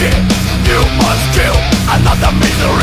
you must kill another misery.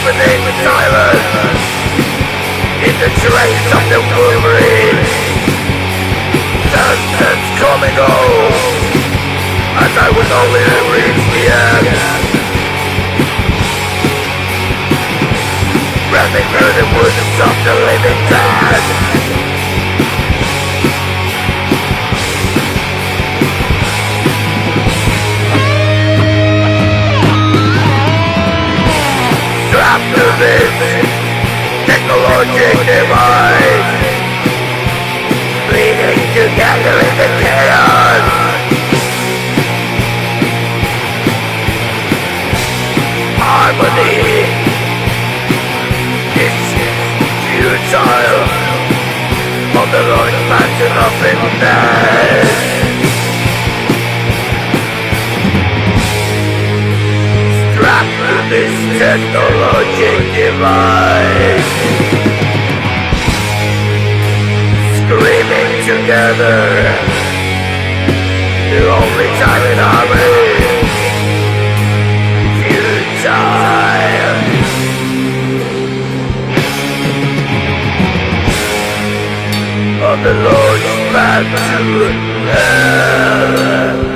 Terrorized deafening silence In the trace of the Wolverine. Sunsets come and go As I would only reach the end. Running through the woods of the living dead This technologic device Bleeding together in the chaos Harmony is futile On the Lord's mansion of index this technologic device Screaming together The only time in harmony Futile On the Lord's path to hell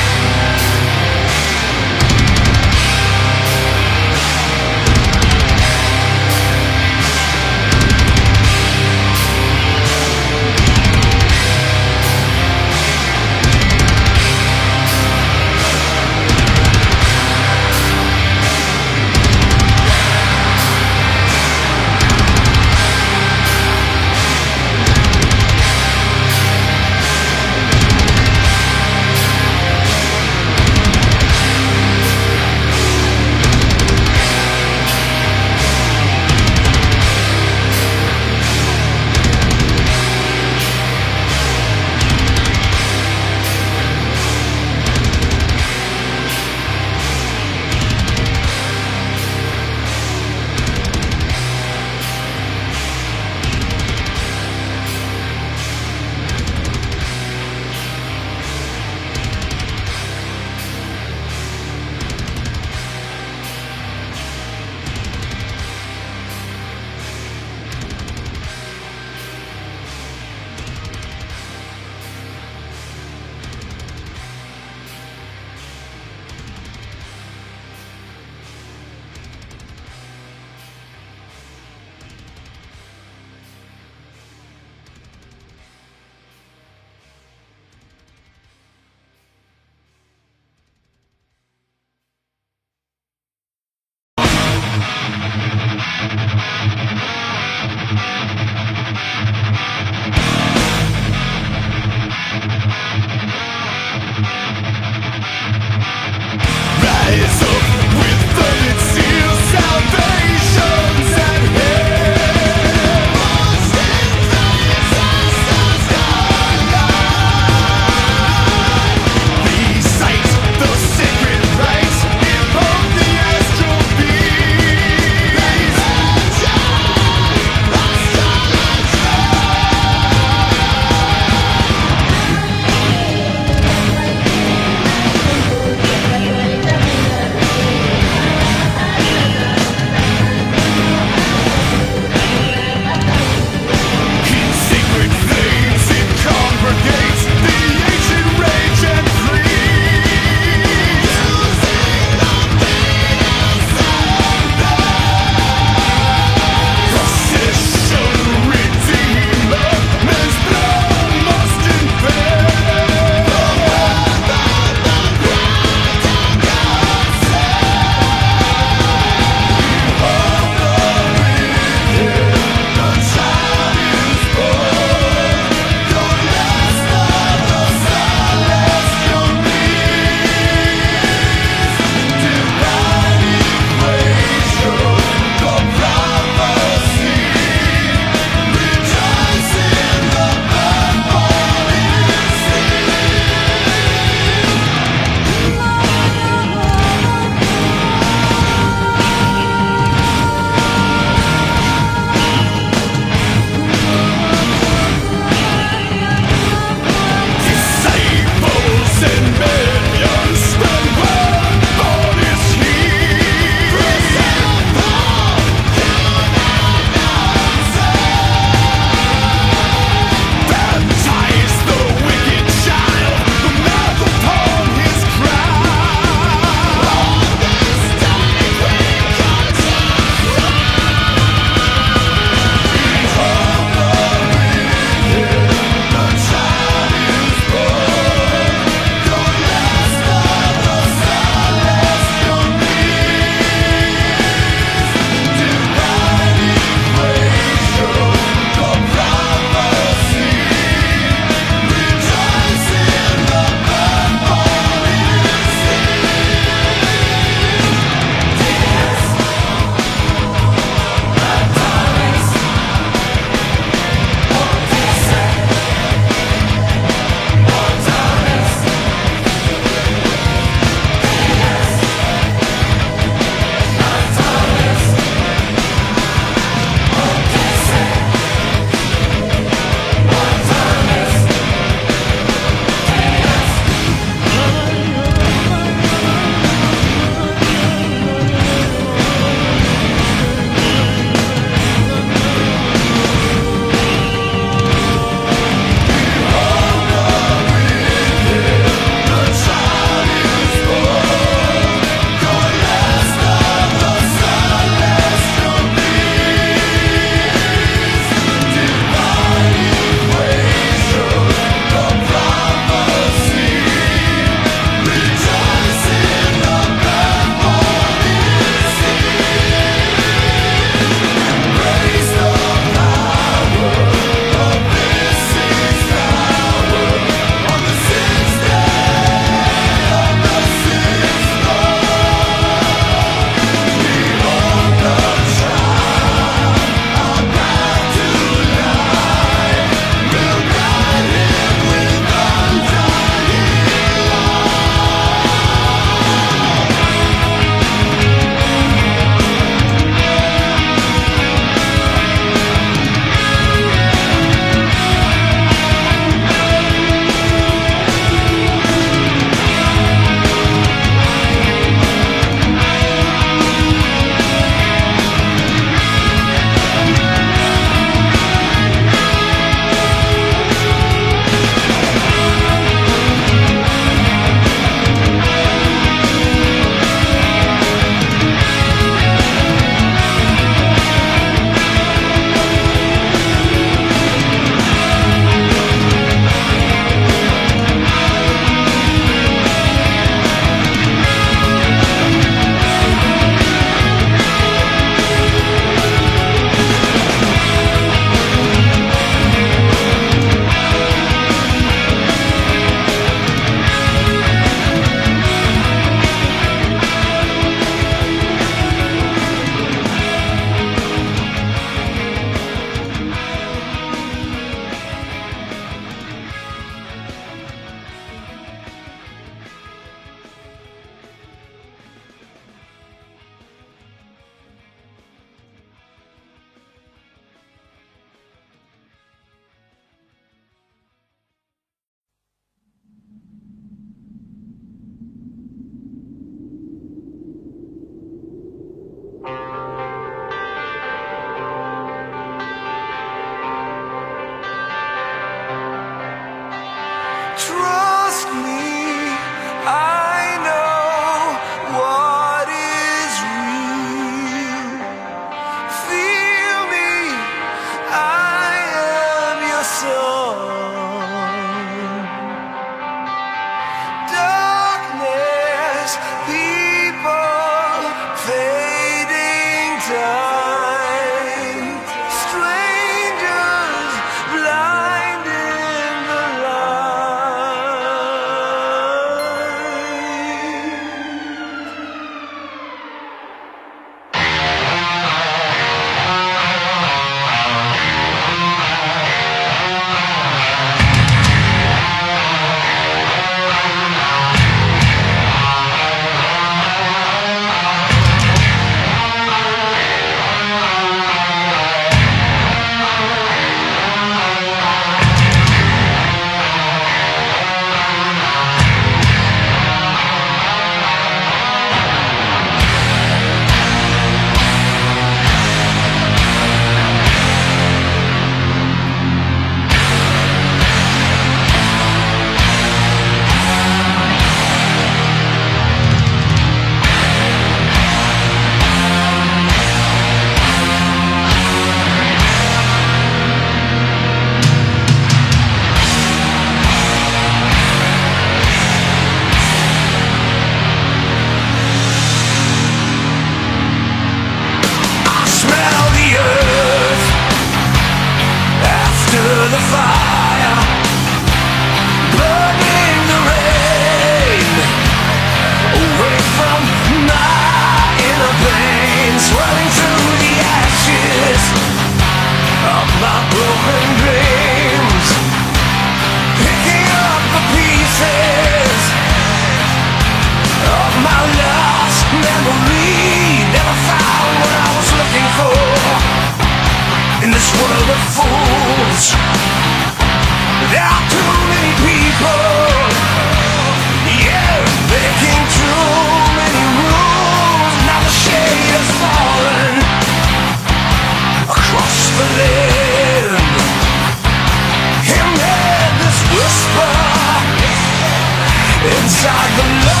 kill the flame.